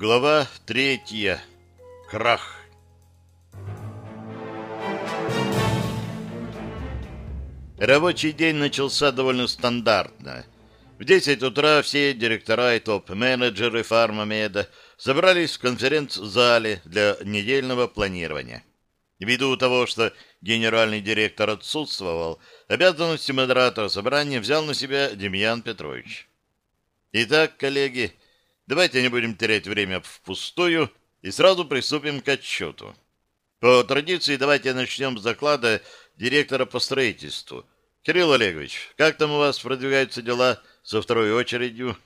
Глава третья. Крах. Рабочий день начался довольно стандартно. В 10 утра все директора и топ-менеджеры фармамеда собрались в конференц-зале для недельного планирования. Ввиду того, что генеральный директор отсутствовал, обязанности модератора собрания взял на себя Демьян Петрович. Итак, коллеги, давайте не будем терять время впустую и сразу приступим к отчету. По традиции давайте начнем с доклада директора по строительству. Кирилл Олегович, как там у вас продвигаются дела со второй очередью?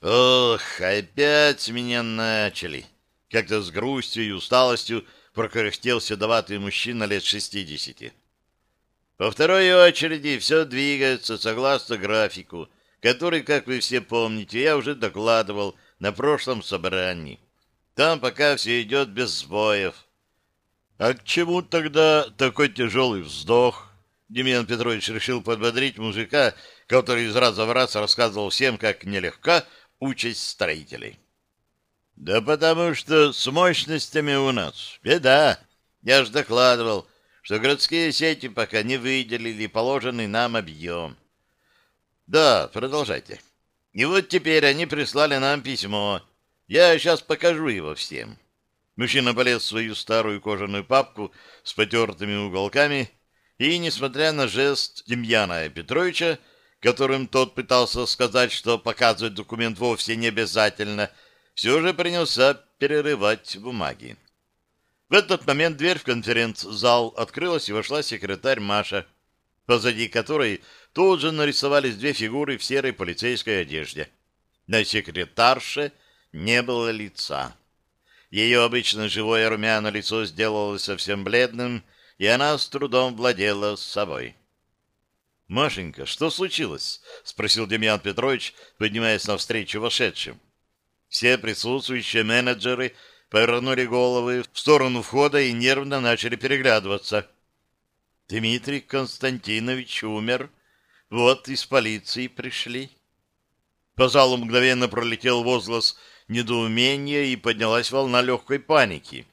Ох, опять меня начали. Как-то с грустью и усталостью прокряхтел седоватый мужчина лет шестидесяти. По второй очереди все двигается согласно графику, который, как вы все помните, я уже докладывал на прошлом собрании. Там пока все идет без сбоев. А к чему тогда такой тяжелый вздох? Демьян Петрович решил подбодрить мужика, который из раза в раз рассказывал всем, как нелегка участь строителей. Да потому что с мощностями у нас беда. Я же докладывал, что городские сети пока не выделили положенный нам объем. Да, продолжайте. И вот теперь они прислали нам письмо. Я сейчас покажу его всем. Мужчина полез в свою старую кожаную папку с потертыми уголками и, несмотря на жест Демьяна Петровича, которым тот пытался сказать, что показывать документ вовсе не обязательно, все же принялся перерывать бумаги. В этот момент дверь в конференц-зал открылась, и вошла секретарь Маша, позади которой тут же нарисовались две фигуры в серой полицейской одежде. На секретарше не было лица. Ее обычно живое румяное лицо сделалось совсем бледным, и она с трудом владела собой. «Машенька, что случилось?» — спросил Демьян Петрович, поднимаясь навстречу вошедшим. Все присутствующие менеджеры повернули головы в сторону входа и нервно начали переглядываться. «Дмитрий Константинович умер. Вот из полиции пришли». По залу мгновенно пролетел возглас недоумения и поднялась волна легкой паники.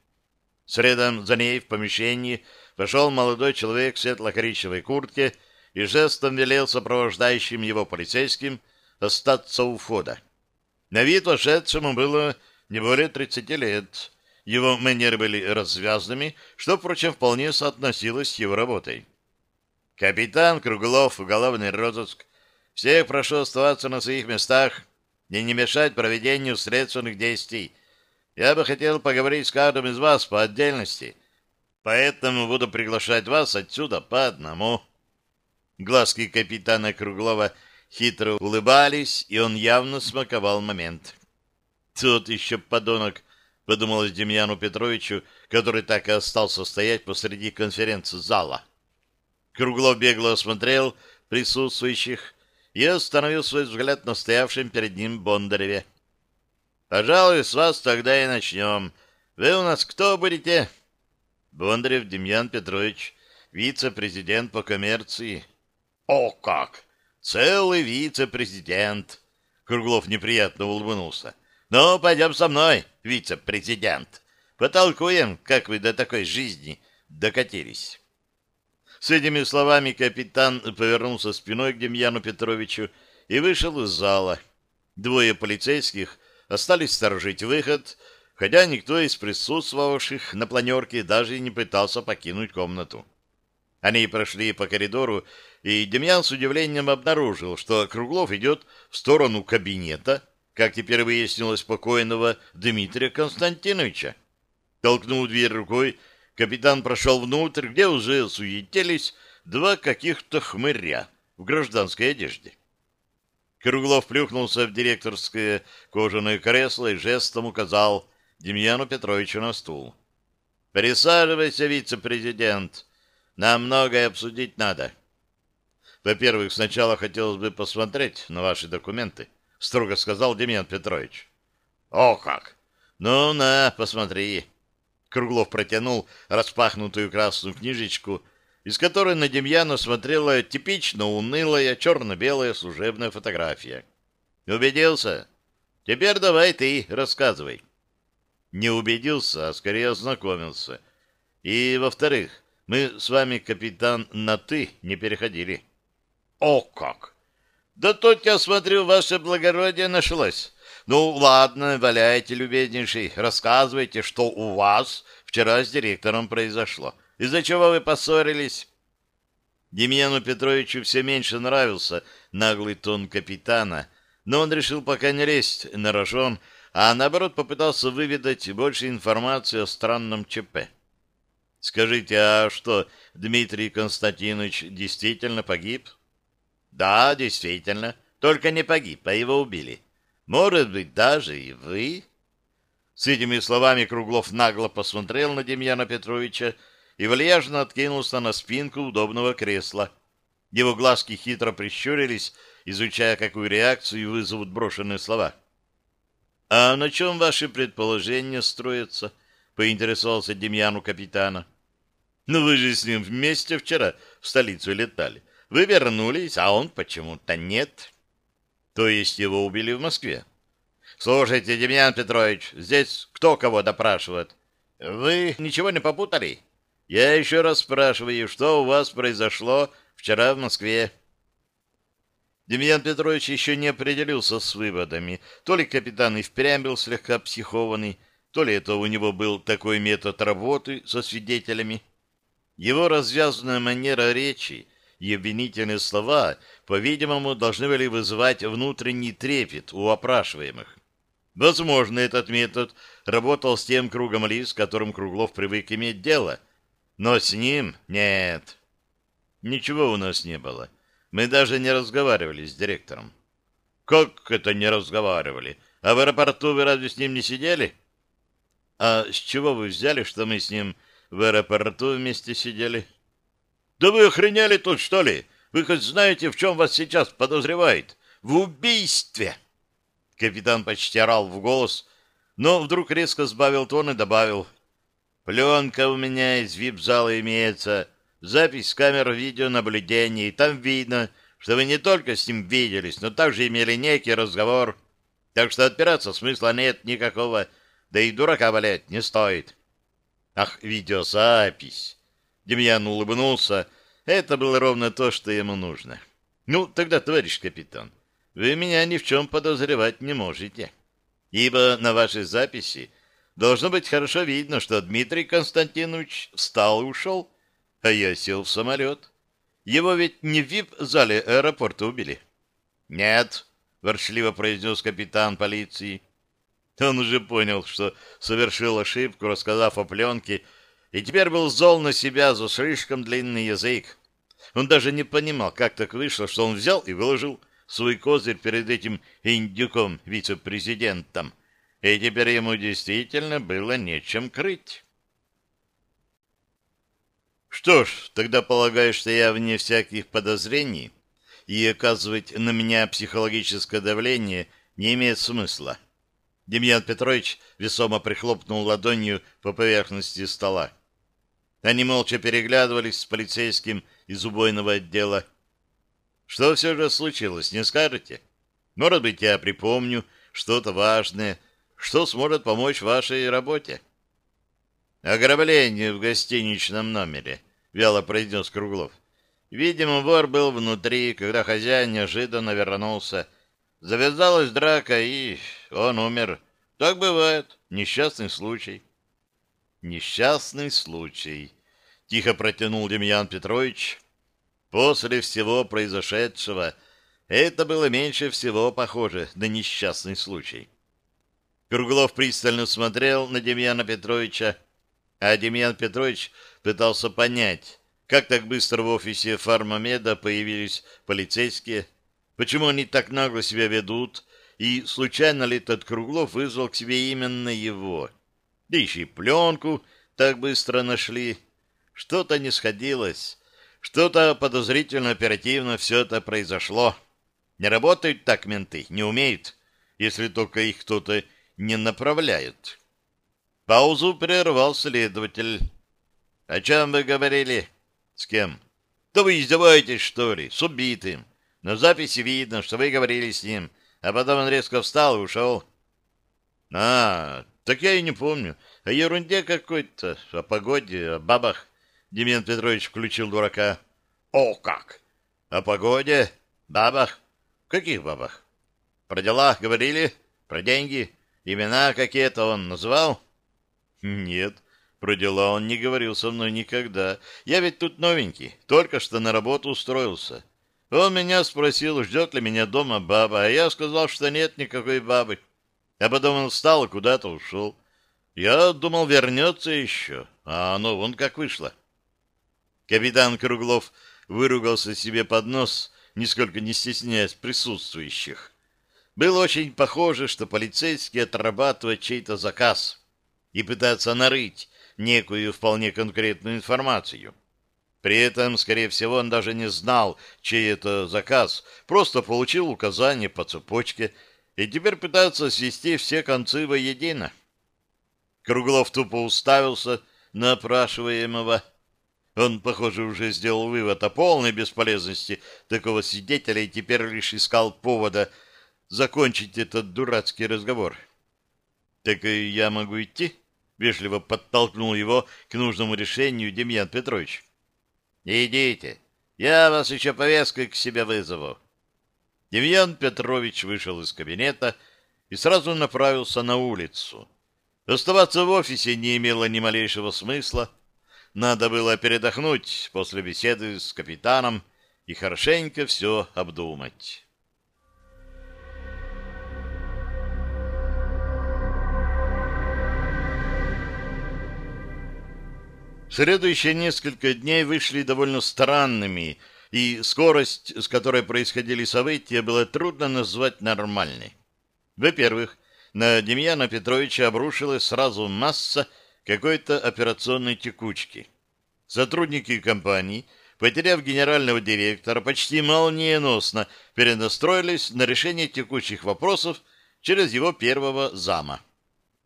Средом за ней в помещении вошел молодой человек в светло-коричневой куртке и жестом велел сопровождающим его полицейским остаться у входа. На вид вошедшему было не более 30 лет. Его манеры были развязными, что, впрочем, вполне соотносилось с его работой. «Капитан Круглов, уголовный розыск. Всех прошу оставаться на своих местах и не мешать проведению следственных действий. Я бы хотел поговорить с каждым из вас по отдельности, поэтому буду приглашать вас отсюда по одному». Глазки капитана Круглова – хитро улыбались, и он явно смаковал момент. «Тут еще подонок», — подумалось Демьяну Петровичу, который так и остался стоять посреди конференц-зала. Круглов бегло осмотрел присутствующих и остановил свой взгляд на стоявшем перед ним Бондареве. «Пожалуй, с вас тогда и начнем. Вы у нас кто будете?» «Бондарев Демьян Петрович, вице-президент по коммерции». «О как!» Целый вице-президент. Круглов неприятно улыбнулся. Ну, пойдем со мной, вице-президент. Потолкуем, как вы до такой жизни докатились. С этими словами капитан повернулся спиной к Демьяну Петровичу и вышел из зала. Двое полицейских остались сторожить выход, хотя никто из присутствовавших на планерке даже не пытался покинуть комнату. Они прошли по коридору и Демьян с удивлением обнаружил, что Круглов идет в сторону кабинета, как теперь выяснилось, покойного Дмитрия Константиновича. Толкнув дверь рукой, капитан прошел внутрь, где уже суетились два каких-то хмыря в гражданской одежде. Круглов плюхнулся в директорское кожаное кресло и жестом указал Демьяну Петровичу на стул. «Присаживайся, вице-президент. Нам многое обсудить надо». Во-первых, сначала хотелось бы посмотреть на ваши документы, строго сказал Демьян Петрович. О как! Ну, на, посмотри. Круглов протянул распахнутую красную книжечку, из которой на Демьяна смотрела типично унылая черно-белая служебная фотография. Убедился? Теперь давай ты рассказывай. Не убедился, а скорее ознакомился. И, во-вторых, мы с вами, капитан, на «ты» не переходили. О как! Да тут, я смотрю, ваше благородие нашлось. Ну, ладно, валяйте, любезнейший, рассказывайте, что у вас вчера с директором произошло. Из-за чего вы поссорились? Демьяну Петровичу все меньше нравился наглый тон капитана, но он решил пока не лезть на рожон, а наоборот попытался выведать больше информации о странном ЧП. Скажите, а что, Дмитрий Константинович действительно погиб? Да, действительно, только не погиб, а его убили. Может быть, даже и вы? С этими словами Круглов нагло посмотрел на Демьяна Петровича и вальяжно откинулся на спинку удобного кресла. Его глазки хитро прищурились, изучая, какую реакцию вызовут брошенные слова. — А на чем ваши предположения строятся? — поинтересовался Демьяну капитана. — Ну вы же с ним вместе вчера в столицу летали. Вы вернулись, а он почему-то нет. То есть его убили в Москве? Слушайте, Демьян Петрович, здесь кто кого допрашивает? Вы ничего не попутали? Я еще раз спрашиваю, что у вас произошло вчера в Москве? Демьян Петрович еще не определился с выводами. То ли капитан и впрямь был слегка психованный, то ли это у него был такой метод работы со свидетелями. Его развязанная манера речи и обвинительные слова, по-видимому, должны были вызывать внутренний трепет у опрашиваемых. Возможно, этот метод работал с тем кругом лиц, с которым Круглов привык иметь дело, но с ним нет. Ничего у нас не было. Мы даже не разговаривали с директором. Как это не разговаривали? А в аэропорту вы разве с ним не сидели? А с чего вы взяли, что мы с ним в аэропорту вместе сидели? Да вы охренели тут, что ли? Вы хоть знаете, в чем вас сейчас подозревают? В убийстве!» Капитан почти орал в голос, но вдруг резко сбавил тон и добавил. «Пленка у меня из вип-зала имеется, запись с камер видеонаблюдения, и там видно, что вы не только с ним виделись, но также имели некий разговор. Так что отпираться смысла нет никакого, да и дурака валять не стоит». «Ах, видеозапись!» Демьян улыбнулся. Это было ровно то, что ему нужно. «Ну, тогда, товарищ капитан, вы меня ни в чем подозревать не можете, ибо на вашей записи должно быть хорошо видно, что Дмитрий Константинович встал и ушел, а я сел в самолет. Его ведь не в вип-зале аэропорта убили». «Нет», — ворчливо произнес капитан полиции. Он уже понял, что совершил ошибку, рассказав о пленке, — и теперь был зол на себя за слишком длинный язык. Он даже не понимал, как так вышло, что он взял и выложил свой козырь перед этим индюком, вице-президентом, и теперь ему действительно было нечем крыть. Что ж, тогда полагаю, что я вне всяких подозрений, и оказывать на меня психологическое давление не имеет смысла. Демьян Петрович весомо прихлопнул ладонью по поверхности стола. Они молча переглядывались с полицейским из убойного отдела. Что все же случилось, не скажете? Может быть, я припомню что-то важное, что сможет помочь вашей работе. Ограбление в гостиничном номере, вяло произнес Круглов. Видимо, вор был внутри, когда хозяин неожиданно вернулся. Завязалась драка, и он умер. Так бывает. Несчастный случай. Несчастный случай. Тихо протянул Демьян Петрович. После всего произошедшего это было меньше всего похоже на несчастный случай. Круглов пристально смотрел на Демьяна Петровича, а Демьян Петрович пытался понять, как так быстро в офисе фармамеда появились полицейские, почему они так нагло себя ведут, и случайно ли этот Круглов вызвал к себе именно его. Да еще и пленку так быстро нашли. Что-то не сходилось, что-то подозрительно оперативно все это произошло. Не работают так менты, не умеют, если только их кто-то не направляет. Паузу прервал следователь. — О чем вы говорили? — С кем? — Да вы издеваетесь, что ли? С убитым. На записи видно, что вы говорили с ним, а потом он резко встал и ушел. А, так я и не помню. О ерунде какой-то, о погоде, о бабах. Демьян Петрович включил дурака. О, как! О погоде, бабах? Каких бабах? Про дела говорили? Про деньги? Имена какие-то он называл? Нет, про дела он не говорил со мной никогда. Я ведь тут новенький, только что на работу устроился. Он меня спросил, ждет ли меня дома баба, а я сказал, что нет никакой бабы. А потом он встал и куда-то ушел. Я думал, вернется еще, а оно вон как вышло. Капитан Круглов выругался себе под нос, нисколько не стесняясь присутствующих. Было очень похоже, что полицейский отрабатывает чей-то заказ и пытается нарыть некую вполне конкретную информацию. При этом, скорее всего, он даже не знал, чей это заказ, просто получил указание по цепочке и теперь пытается свести все концы воедино. Круглов тупо уставился на опрашиваемого. Он, похоже, уже сделал вывод о полной бесполезности такого свидетеля и теперь лишь искал повода закончить этот дурацкий разговор. «Так и я могу идти?» — вежливо подтолкнул его к нужному решению Демьян Петрович. «Идите, я вас еще повесткой к себе вызову». Демьян Петрович вышел из кабинета и сразу направился на улицу. Оставаться в офисе не имело ни малейшего смысла. Надо было передохнуть после беседы с капитаном и хорошенько все обдумать. Следующие несколько дней вышли довольно странными, и скорость, с которой происходили события, было трудно назвать нормальной. Во-первых, на Демьяна Петровича обрушилась сразу масса какой-то операционной текучки. Сотрудники компании, потеряв генерального директора, почти молниеносно перенастроились на решение текущих вопросов через его первого зама.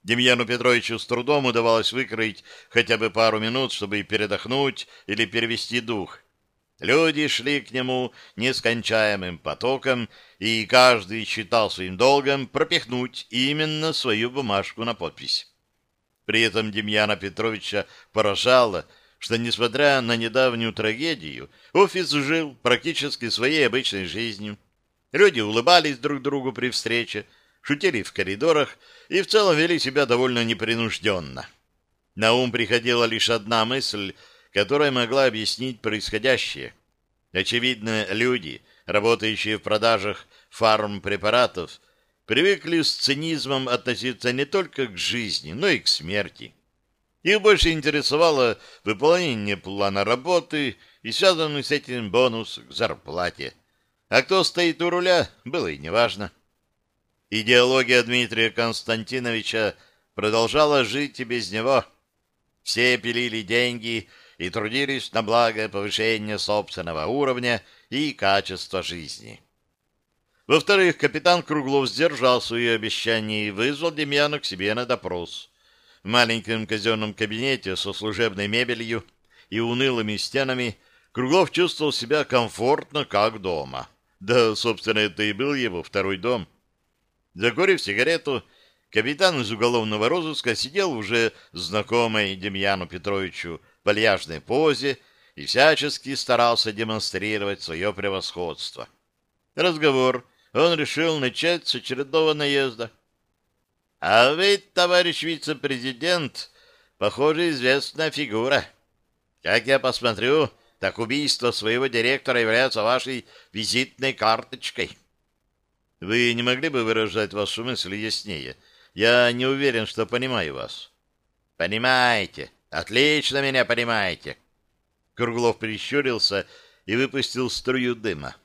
Демьяну Петровичу с трудом удавалось выкроить хотя бы пару минут, чтобы передохнуть или перевести дух. Люди шли к нему нескончаемым потоком, и каждый считал своим долгом пропихнуть именно свою бумажку на подпись. При этом Демьяна Петровича поражало, что, несмотря на недавнюю трагедию, офис жил практически своей обычной жизнью. Люди улыбались друг другу при встрече, шутили в коридорах и в целом вели себя довольно непринужденно. На ум приходила лишь одна мысль, которая могла объяснить происходящее. Очевидно, люди, работающие в продажах фармпрепаратов, привыкли с цинизмом относиться не только к жизни, но и к смерти. Их больше интересовало выполнение плана работы и связанный с этим бонус к зарплате. А кто стоит у руля, было и неважно. Идеология Дмитрия Константиновича продолжала жить и без него. Все пилили деньги и трудились на благо повышения собственного уровня и качества жизни. Во-вторых, капитан Круглов сдержал свои обещания и вызвал Демьяна к себе на допрос. В маленьком казенном кабинете со служебной мебелью и унылыми стенами Круглов чувствовал себя комфортно, как дома. Да, собственно, это и был его второй дом — Закурив сигарету, капитан из уголовного розыска сидел уже знакомой Демьяну Петровичу вальяжной позе и всячески старался демонстрировать свое превосходство. Разговор он решил начать с очередного наезда. — А вы, товарищ вице-президент, похоже, известная фигура. Как я посмотрю, так убийство своего директора является вашей визитной карточкой. Вы не могли бы выражать вашу мысль яснее? Я не уверен, что понимаю вас. Понимаете. Отлично меня понимаете. Круглов прищурился и выпустил струю дыма.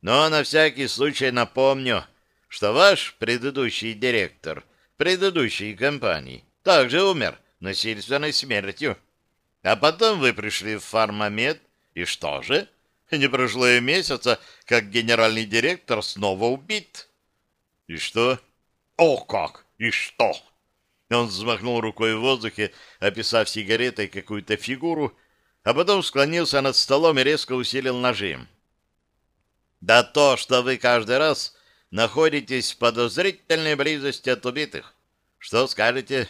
Но на всякий случай напомню, что ваш предыдущий директор предыдущей компании также умер насильственной смертью. А потом вы пришли в фармамед, и что же? Не прошло и месяца, как генеральный директор снова убит. И что? О, как! И что? Он взмахнул рукой в воздухе, описав сигаретой какую-то фигуру, а потом склонился над столом и резко усилил нажим. Да то, что вы каждый раз находитесь в подозрительной близости от убитых. Что скажете?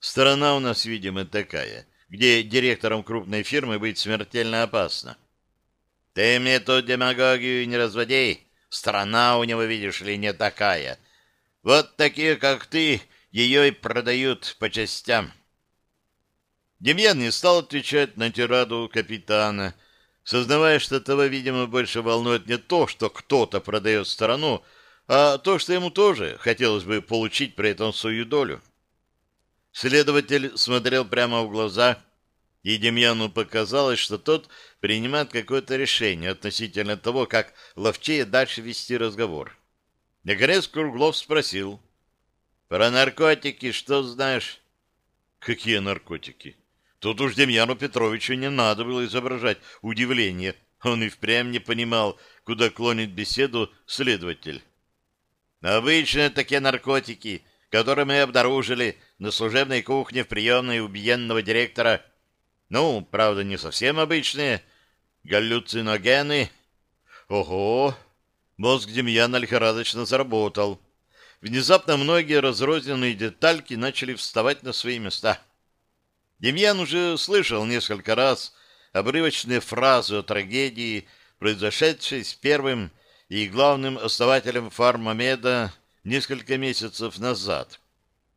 Страна у нас, видимо, такая, где директором крупной фирмы быть смертельно опасно. Ты мне тут демагогию не разводи. Страна у него, видишь ли, не такая. Вот такие, как ты, ее и продают по частям. Демьян не стал отвечать на тираду капитана, сознавая, что того, видимо, больше волнует не то, что кто-то продает страну, а то, что ему тоже хотелось бы получить при этом свою долю. Следователь смотрел прямо в глаза, и Демьяну показалось, что тот принимает какое-то решение относительно того, как ловчее дальше вести разговор. Наконец Круглов спросил. «Про наркотики что знаешь?» «Какие наркотики?» Тут уж Демьяну Петровичу не надо было изображать удивление. Он и впрямь не понимал, куда клонит беседу следователь. «Обычные такие наркотики, которые мы обнаружили на служебной кухне в приемной убиенного директора. Ну, правда, не совсем обычные. Галлюциногены. Ого! Мозг Демьяна лихорадочно заработал. Внезапно многие разрозненные детальки начали вставать на свои места. Демьян уже слышал несколько раз обрывочные фразы о трагедии, произошедшей с первым и главным основателем фармамеда несколько месяцев назад.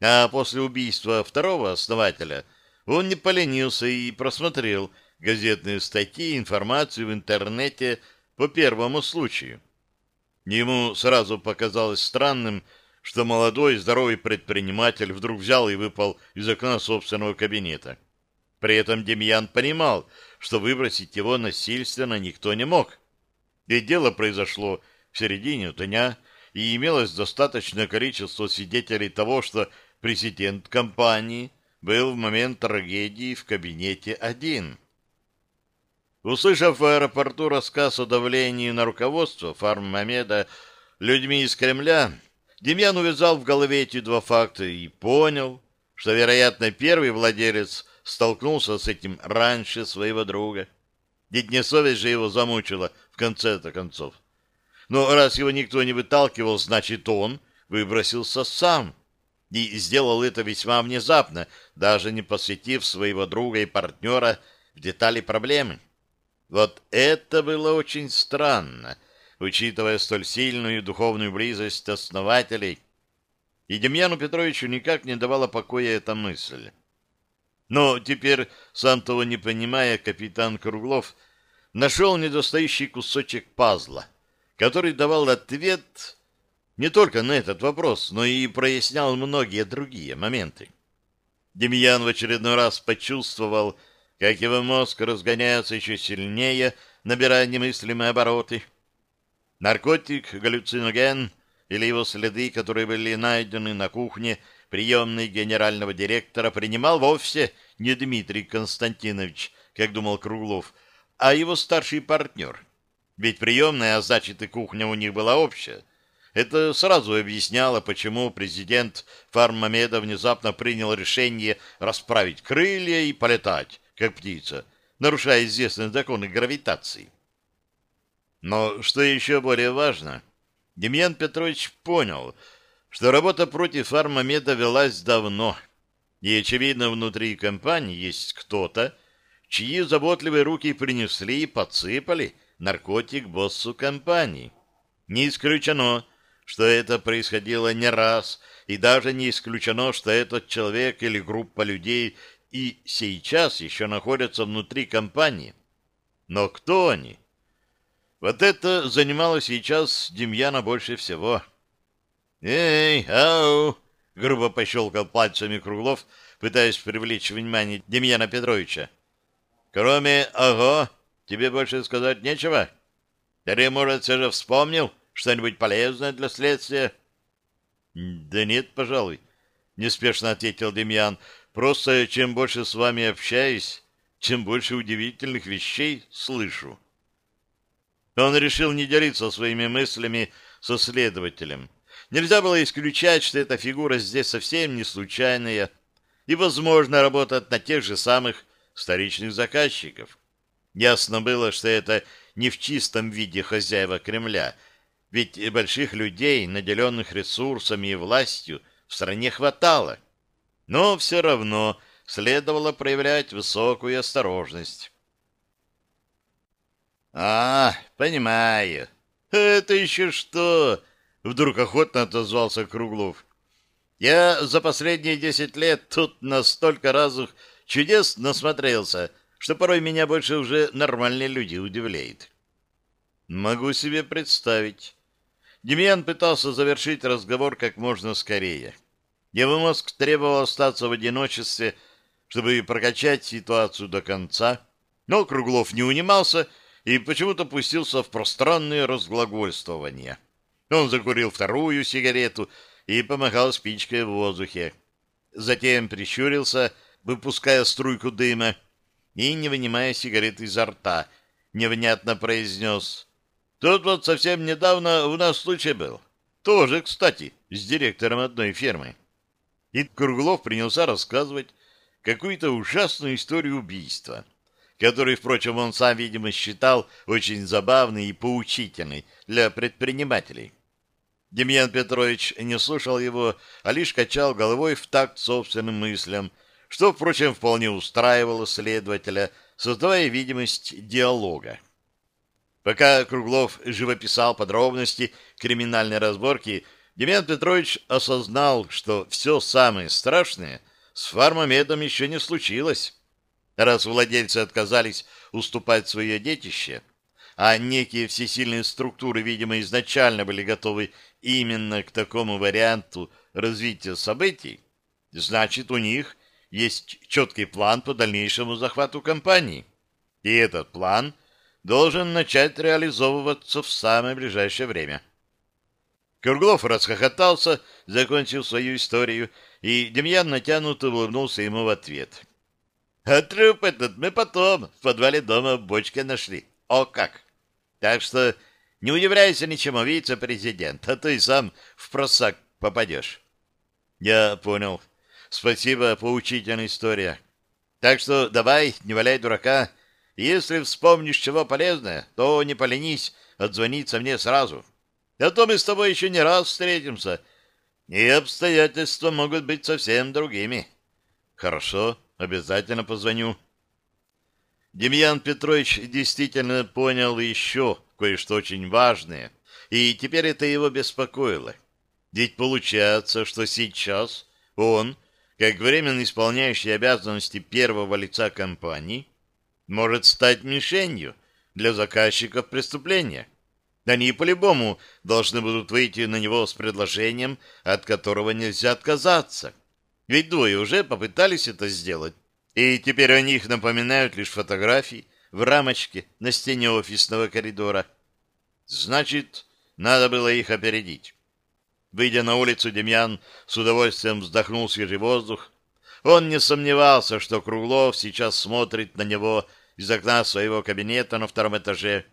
А после убийства второго основателя он не поленился и просмотрел газетные статьи и информацию в интернете по первому случаю. Ему сразу показалось странным, что молодой здоровый предприниматель вдруг взял и выпал из окна собственного кабинета. При этом Демьян понимал, что выбросить его насильственно никто не мог. Ведь дело произошло в середине дня, и имелось достаточное количество свидетелей того, что президент компании был в момент трагедии в кабинете один. Услышав в аэропорту рассказ о давлении на руководство фарммамеда людьми из Кремля, Демьян увязал в голове эти два факта и понял, что, вероятно, первый владелец столкнулся с этим раньше своего друга. Ведь не совесть же его замучила в конце-то концов. Но раз его никто не выталкивал, значит, он выбросился сам. И сделал это весьма внезапно, даже не посвятив своего друга и партнера в детали проблемы. Вот это было очень странно, учитывая столь сильную духовную близость основателей. И Демьяну Петровичу никак не давала покоя эта мысль. Но теперь, сам того не понимая, капитан Круглов нашел недостающий кусочек пазла, который давал ответ не только на этот вопрос, но и прояснял многие другие моменты. Демьян в очередной раз почувствовал, как его мозг разгоняется еще сильнее, набирая немыслимые обороты. Наркотик, галлюциноген или его следы, которые были найдены на кухне приемной генерального директора, принимал вовсе не Дмитрий Константинович, как думал Круглов, а его старший партнер. Ведь приемная, а значит и кухня у них была общая. Это сразу объясняло, почему президент Фармамеда внезапно принял решение расправить крылья и полетать, как птица, нарушая известные законы гравитации. Но что еще более важно, Демьян Петрович понял, что работа против фармамеда велась давно, и, очевидно, внутри компании есть кто-то, чьи заботливые руки принесли и подсыпали наркотик боссу компании. Не исключено, что это происходило не раз, и даже не исключено, что этот человек или группа людей и сейчас еще находятся внутри компании. Но кто они? Вот это занимало сейчас Демьяна больше всего. «Эй, ау!» — грубо пощелкал пальцами Круглов, пытаясь привлечь внимание Демьяна Петровича. «Кроме «ого» тебе больше сказать нечего? Ты, может, все же вспомнил что-нибудь полезное для следствия?» «Да нет, пожалуй», — неспешно ответил Демьян. Просто чем больше с вами общаюсь, тем больше удивительных вещей слышу. Он решил не делиться своими мыслями со следователем. Нельзя было исключать, что эта фигура здесь совсем не случайная и, возможно, работает на тех же самых вторичных заказчиков. Ясно было, что это не в чистом виде хозяева Кремля, ведь больших людей, наделенных ресурсами и властью, в стране хватало. Но все равно следовало проявлять высокую осторожность. «А, понимаю. Это еще что?» — вдруг охотно отозвался Круглов. «Я за последние десять лет тут на столько разных чудес насмотрелся, что порой меня больше уже нормальные люди удивляют». «Могу себе представить». Демьян пытался завершить разговор как можно скорее. Его мозг требовал остаться в одиночестве, чтобы прокачать ситуацию до конца, но Круглов не унимался и почему-то пустился в пространные разглагольствования. Он закурил вторую сигарету и помахал спичкой в воздухе. Затем прищурился, выпуская струйку дыма, и, не вынимая сигареты изо рта, невнятно произнес «Тут вот совсем недавно у нас случай был. Тоже, кстати, с директором одной фермы». И Круглов принялся рассказывать какую-то ужасную историю убийства который, впрочем, он сам, видимо, считал очень забавный и поучительный для предпринимателей. Демьян Петрович не слушал его, а лишь качал головой в такт собственным мыслям, что, впрочем, вполне устраивало следователя, создавая видимость диалога. Пока Круглов живописал подробности криминальной разборки, Демьян Петрович осознал, что все самое страшное с фармамедом еще не случилось. Раз владельцы отказались уступать свое детище, а некие всесильные структуры, видимо, изначально были готовы именно к такому варианту развития событий, значит, у них есть четкий план по дальнейшему захвату компании. И этот план должен начать реализовываться в самое ближайшее время. Круглов расхохотался, закончил свою историю, и Демьян натянуто улыбнулся ему в ответ — а труп этот мы потом в подвале дома в бочке нашли. О как! Так что не удивляйся ничему, вице-президент, а то и сам в просак попадешь. Я понял. Спасибо, поучительная история. Так что давай, не валяй дурака. Если вспомнишь чего полезное, то не поленись отзвониться мне сразу. А то мы с тобой еще не раз встретимся, и обстоятельства могут быть совсем другими. Хорошо. Обязательно позвоню. Демьян Петрович действительно понял еще кое-что очень важное, и теперь это его беспокоило. Ведь получается, что сейчас он, как временно исполняющий обязанности первого лица компании, может стать мишенью для заказчиков преступления. Они по-любому должны будут выйти на него с предложением, от которого нельзя отказаться. Ведь двое уже попытались это сделать, и теперь о них напоминают лишь фотографии в рамочке на стене офисного коридора. Значит, надо было их опередить. Выйдя на улицу, Демьян с удовольствием вздохнул свежий воздух. Он не сомневался, что Круглов сейчас смотрит на него из окна своего кабинета на втором этаже,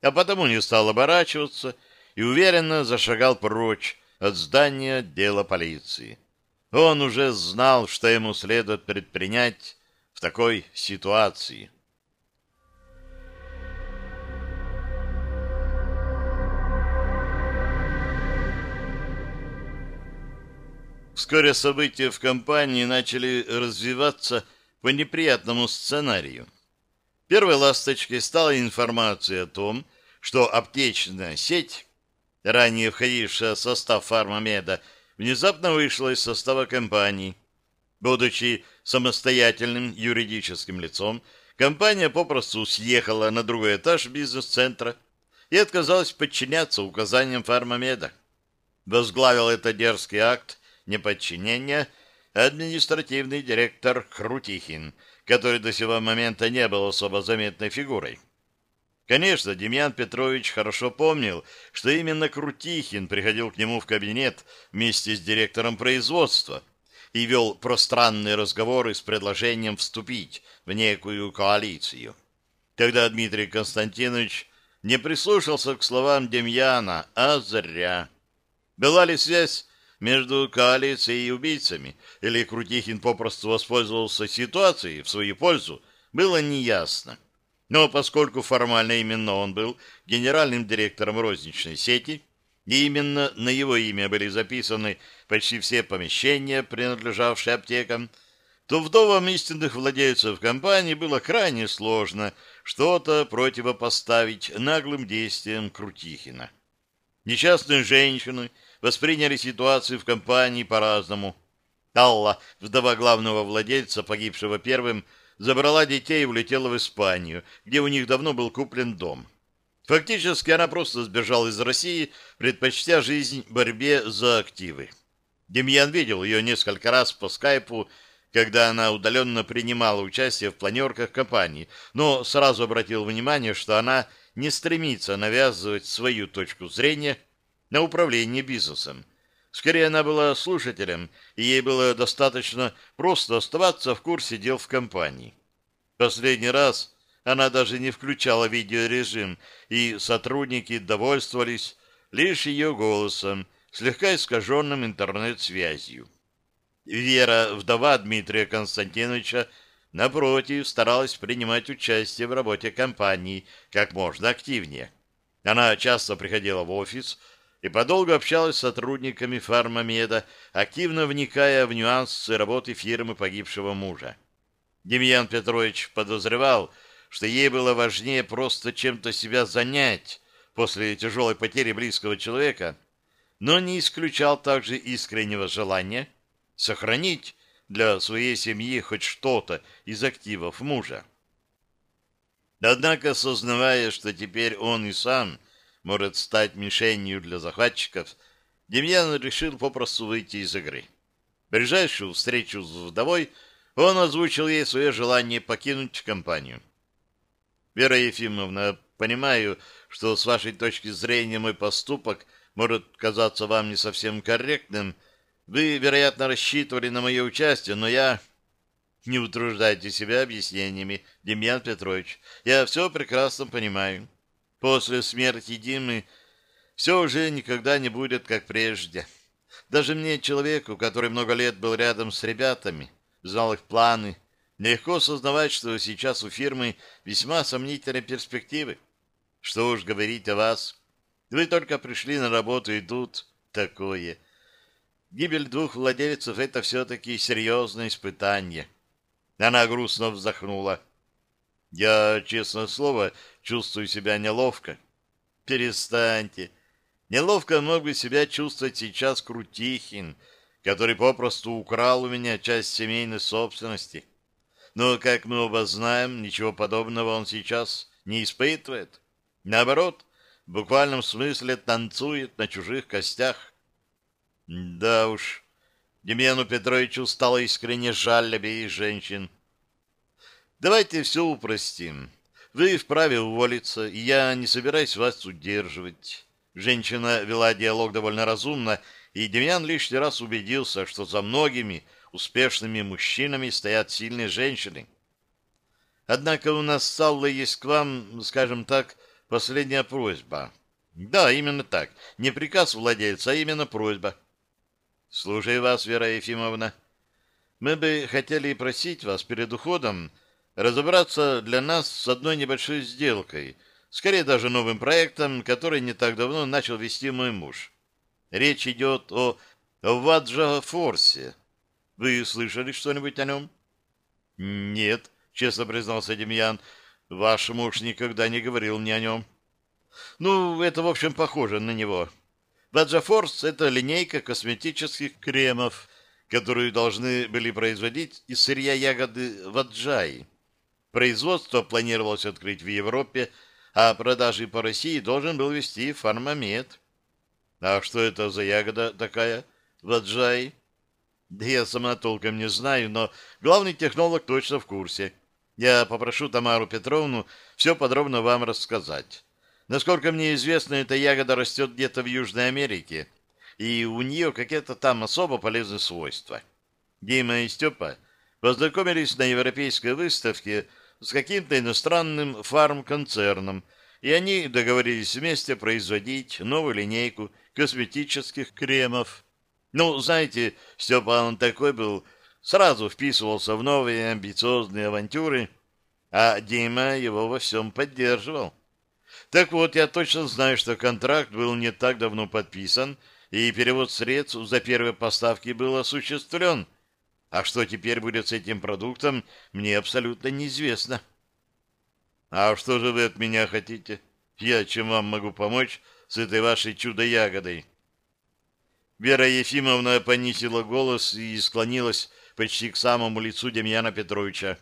а потому не стал оборачиваться и уверенно зашагал прочь от здания отдела полиции. Он уже знал, что ему следует предпринять в такой ситуации. Вскоре события в компании начали развиваться по неприятному сценарию. Первой ласточкой стала информация о том, что аптечная сеть, ранее входившая в состав фармамеда, внезапно вышла из состава компании. Будучи самостоятельным юридическим лицом, компания попросту съехала на другой этаж бизнес-центра и отказалась подчиняться указаниям фармамеда. Возглавил это дерзкий акт неподчинения административный директор Крутихин, который до сего момента не был особо заметной фигурой. Конечно, Демьян Петрович хорошо помнил, что именно Крутихин приходил к нему в кабинет вместе с директором производства и вел пространные разговоры с предложением вступить в некую коалицию. Тогда Дмитрий Константинович не прислушался к словам Демьяна, а зря. Была ли связь между коалицией и убийцами, или Крутихин попросту воспользовался ситуацией в свою пользу, было неясно. Но поскольку формально именно он был генеральным директором розничной сети, и именно на его имя были записаны почти все помещения, принадлежавшие аптекам, то вдовам истинных владельцев компании было крайне сложно что-то противопоставить наглым действиям Крутихина. Несчастные женщины восприняли ситуацию в компании по-разному. Алла, вдова главного владельца, погибшего первым, забрала детей и улетела в Испанию, где у них давно был куплен дом. Фактически она просто сбежала из России, предпочтя жизнь борьбе за активы. Демьян видел ее несколько раз по скайпу, когда она удаленно принимала участие в планерках компании, но сразу обратил внимание, что она не стремится навязывать свою точку зрения на управление бизнесом. Скорее, она была слушателем, и ей было достаточно просто оставаться в курсе дел в компании. Последний раз она даже не включала видеорежим, и сотрудники довольствовались лишь ее голосом, слегка искаженным интернет-связью. Вера, вдова Дмитрия Константиновича, напротив, старалась принимать участие в работе компании как можно активнее. Она часто приходила в офис и подолгу общалась с сотрудниками фармамеда, активно вникая в нюансы работы фирмы погибшего мужа. Демьян Петрович подозревал, что ей было важнее просто чем-то себя занять после тяжелой потери близкого человека, но не исключал также искреннего желания сохранить для своей семьи хоть что-то из активов мужа. Однако, осознавая, что теперь он и сам может стать мишенью для захватчиков, Демьян решил попросту выйти из игры. Ближайшую встречу с вдовой он озвучил ей свое желание покинуть компанию. «Вера Ефимовна, понимаю, что с вашей точки зрения мой поступок может казаться вам не совсем корректным, вы, вероятно, рассчитывали на мое участие, но я... Не утруждайте себя объяснениями, Демьян Петрович. Я все прекрасно понимаю. После смерти Димы все уже никогда не будет, как прежде. Даже мне, человеку, который много лет был рядом с ребятами, знал их планы, легко осознавать, что сейчас у фирмы весьма сомнительные перспективы. Что уж говорить о вас. Вы только пришли на работу, и тут такое. Гибель двух владельцев — это все-таки серьезное испытание. Она грустно вздохнула. Я, честное слово, чувствую себя неловко. Перестаньте. Неловко мог бы себя чувствовать сейчас Крутихин, который попросту украл у меня часть семейной собственности. Но, как мы оба знаем, ничего подобного он сейчас не испытывает. Наоборот, в буквальном смысле танцует на чужих костях. Да уж, Демьяну Петровичу стало искренне жаль обеих женщин. Давайте все упростим. Вы вправе уволиться, и я не собираюсь вас удерживать. Женщина вела диалог довольно разумно, и Демьян лишний раз убедился, что за многими успешными мужчинами стоят сильные женщины. Однако у нас с Аллой есть к вам, скажем так, последняя просьба. Да, именно так. Не приказ владельца, а именно просьба. Слушаю вас, Вера Ефимовна. Мы бы хотели просить вас перед уходом разобраться для нас с одной небольшой сделкой, скорее даже новым проектом, который не так давно начал вести мой муж. Речь идет о, о Ваджа Форсе. Вы слышали что-нибудь о нем? Нет, честно признался Демьян. Ваш муж никогда не говорил мне о нем. Ну, это, в общем, похоже на него. Ваджафорс — это линейка косметических кремов, которые должны были производить из сырья ягоды ваджай. Производство планировалось открыть в Европе, а продажи по России должен был вести фармамед. А что это за ягода такая, ваджай? Да я сама толком не знаю, но главный технолог точно в курсе. Я попрошу Тамару Петровну все подробно вам рассказать. Насколько мне известно, эта ягода растет где-то в Южной Америке, и у нее какие-то там особо полезные свойства. Дима и Степа познакомились на европейской выставке с каким-то иностранным фармконцерном, и они договорились вместе производить новую линейку косметических кремов. Ну, знаете, Степа он такой был, сразу вписывался в новые амбициозные авантюры, а Дима его во всем поддерживал. Так вот, я точно знаю, что контракт был не так давно подписан, и перевод средств за первые поставки был осуществлен. А что теперь будет с этим продуктом, мне абсолютно неизвестно. А что же вы от меня хотите? Я чем вам могу помочь с этой вашей чудо-ягодой? Вера Ефимовна понизила голос и склонилась почти к самому лицу Демьяна Петровича.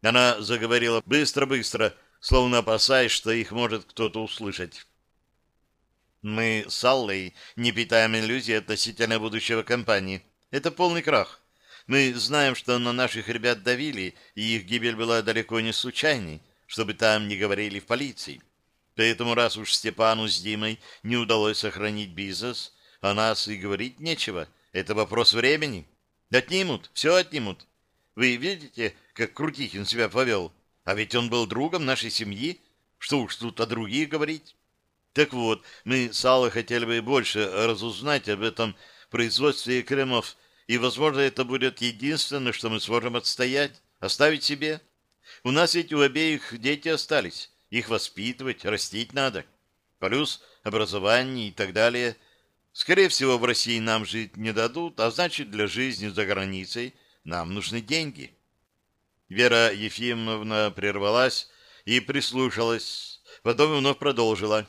Она заговорила быстро-быстро, словно опасаясь, что их может кто-то услышать. Мы с Аллой не питаем иллюзий относительно будущего компании. Это полный крах. Мы знаем, что на наших ребят давили, и их гибель была далеко не случайной, чтобы там не говорили в полиции. Поэтому раз уж Степану с Димой не удалось сохранить бизнес, о нас и говорить нечего. Это вопрос времени. Отнимут, все отнимут. Вы видите, как Крутихин себя повел? А ведь он был другом нашей семьи. Что уж тут о других говорить? Так вот, мы с Аллой хотели бы больше разузнать об этом производстве кремов, и, возможно, это будет единственное, что мы сможем отстоять, оставить себе. У нас ведь у обеих дети остались, их воспитывать, растить надо. Плюс образование и так далее. Скорее всего, в России нам жить не дадут, а значит, для жизни за границей нам нужны деньги. Вера Ефимовна прервалась и прислушалась, потом вновь продолжила.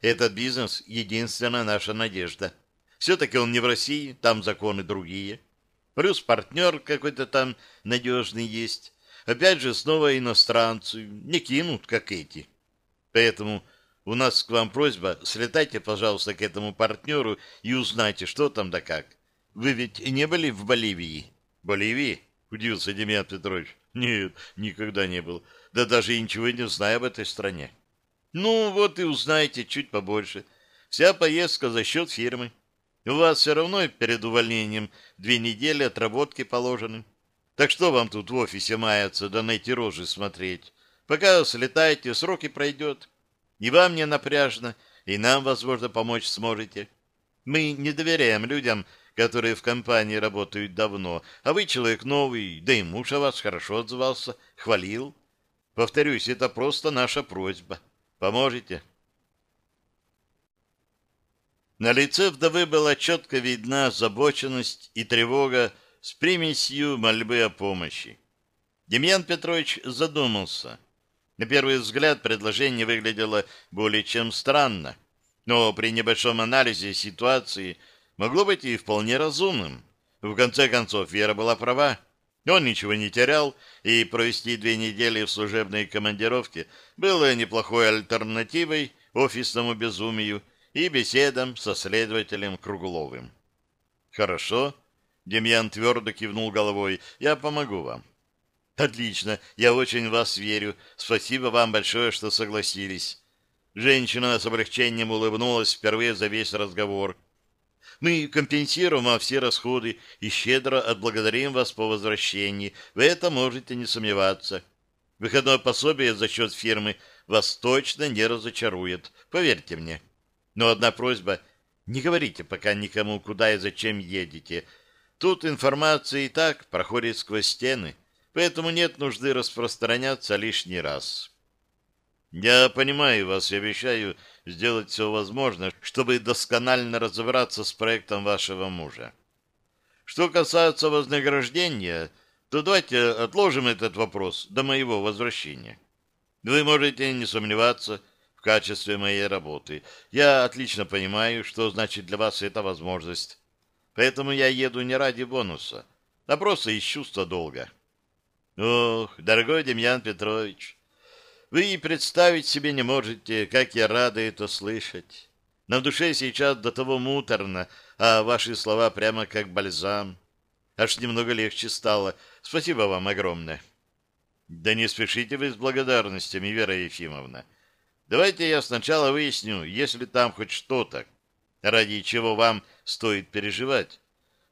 Этот бизнес — единственная наша надежда. Все-таки он не в России, там законы другие. Плюс партнер какой-то там надежный есть. Опять же, снова иностранцы. Не кинут, как эти. Поэтому у нас к вам просьба, слетайте, пожалуйста, к этому партнеру и узнайте, что там да как. Вы ведь не были в Боливии? Боливии? Удивился Демьян Петрович. Нет, никогда не был. Да даже и ничего не знаю об этой стране. Ну, вот и узнаете чуть побольше. Вся поездка за счет фирмы. У вас все равно перед увольнением две недели отработки положены. Так что вам тут в офисе маяться, да на эти рожи смотреть? Пока слетаете, сроки пройдет. И вам не напряжно, и нам, возможно, помочь сможете. Мы не доверяем людям, которые в компании работают давно, а вы человек новый, да и муж о вас хорошо отзывался, хвалил. Повторюсь, это просто наша просьба. Поможете?» На лице вдовы была четко видна озабоченность и тревога с примесью мольбы о помощи. Демьян Петрович задумался. На первый взгляд предложение выглядело более чем странно, но при небольшом анализе ситуации могло быть и вполне разумным. В конце концов, Вера была права. Он ничего не терял, и провести две недели в служебной командировке было неплохой альтернативой офисному безумию и беседам со следователем Кругловым. «Хорошо», — Демьян твердо кивнул головой, — «я помогу вам». «Отлично, я очень в вас верю. Спасибо вам большое, что согласились». Женщина с облегчением улыбнулась впервые за весь разговор. «Мы компенсируем вам все расходы и щедро отблагодарим вас по возвращении. Вы это можете не сомневаться. Выходное пособие за счет фирмы вас точно не разочарует, поверьте мне». Но одна просьба — не говорите пока никому, куда и зачем едете. Тут информация и так проходит сквозь стены, поэтому нет нужды распространяться лишний раз. Я понимаю вас и обещаю сделать все возможное, чтобы досконально разобраться с проектом вашего мужа. Что касается вознаграждения, то давайте отложим этот вопрос до моего возвращения. Вы можете не сомневаться, качестве моей работы. Я отлично понимаю, что значит для вас эта возможность. Поэтому я еду не ради бонуса, а просто из чувства долга. Ох, дорогой Демьян Петрович, вы и представить себе не можете, как я рада это слышать. На душе сейчас до того муторно, а ваши слова прямо как бальзам. Аж немного легче стало. Спасибо вам огромное. Да не спешите вы с благодарностями, Вера Ефимовна. Давайте я сначала выясню, есть ли там хоть что-то, ради чего вам стоит переживать.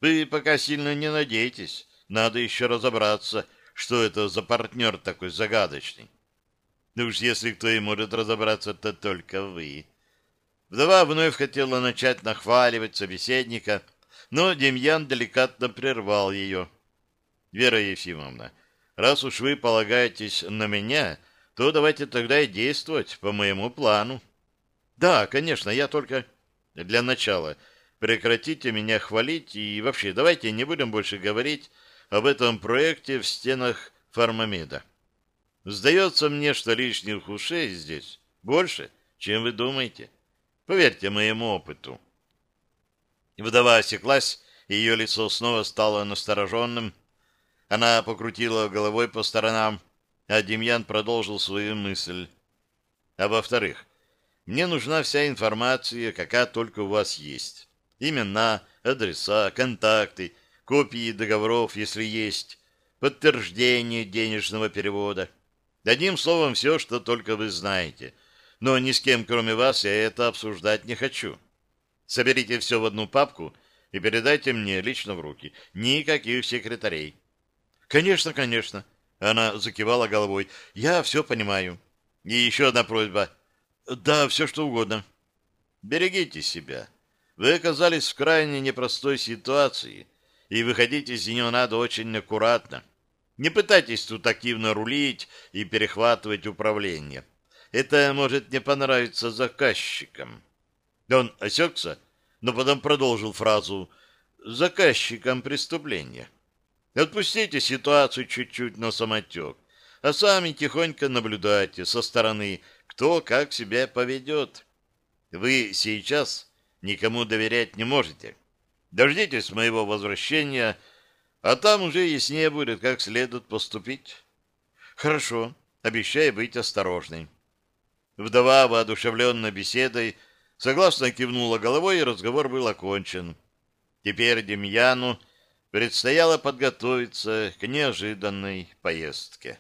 Вы пока сильно не надейтесь. Надо еще разобраться, что это за партнер такой загадочный. Ну уж если кто и может разобраться, то только вы. Вдова вновь хотела начать нахваливать собеседника, но Демьян деликатно прервал ее. Вера Ефимовна, раз уж вы полагаетесь на меня, то давайте тогда и действовать по моему плану. Да, конечно, я только... Для начала прекратите меня хвалить и вообще давайте не будем больше говорить об этом проекте в стенах фармамеда. Сдается мне, что лишних ушей здесь больше, чем вы думаете. Поверьте моему опыту. Вдова осеклась, и ее лицо снова стало настороженным. Она покрутила головой по сторонам, а Демьян продолжил свою мысль. А во-вторых, мне нужна вся информация, какая только у вас есть. Имена, адреса, контакты, копии договоров, если есть, подтверждение денежного перевода. Одним словом, все, что только вы знаете. Но ни с кем, кроме вас, я это обсуждать не хочу. Соберите все в одну папку и передайте мне лично в руки. Никаких секретарей. Конечно, конечно. Она закивала головой. Я все понимаю. И еще одна просьба — да, все что угодно. Берегите себя. Вы оказались в крайне непростой ситуации, и выходить из нее надо очень аккуратно. Не пытайтесь тут активно рулить и перехватывать управление. Это может не понравиться заказчикам. Он осекся, но потом продолжил фразу «заказчикам преступления». Отпустите ситуацию чуть-чуть на самотек, а сами тихонько наблюдайте со стороны, кто как себя поведет. Вы сейчас никому доверять не можете. Дождитесь моего возвращения, а там уже яснее будет, как следует поступить. Хорошо, обещаю быть осторожной. Вдова, воодушевленная беседой, согласно кивнула головой, и разговор был окончен. Теперь Демьяну предстояло подготовиться к неожиданной поездке.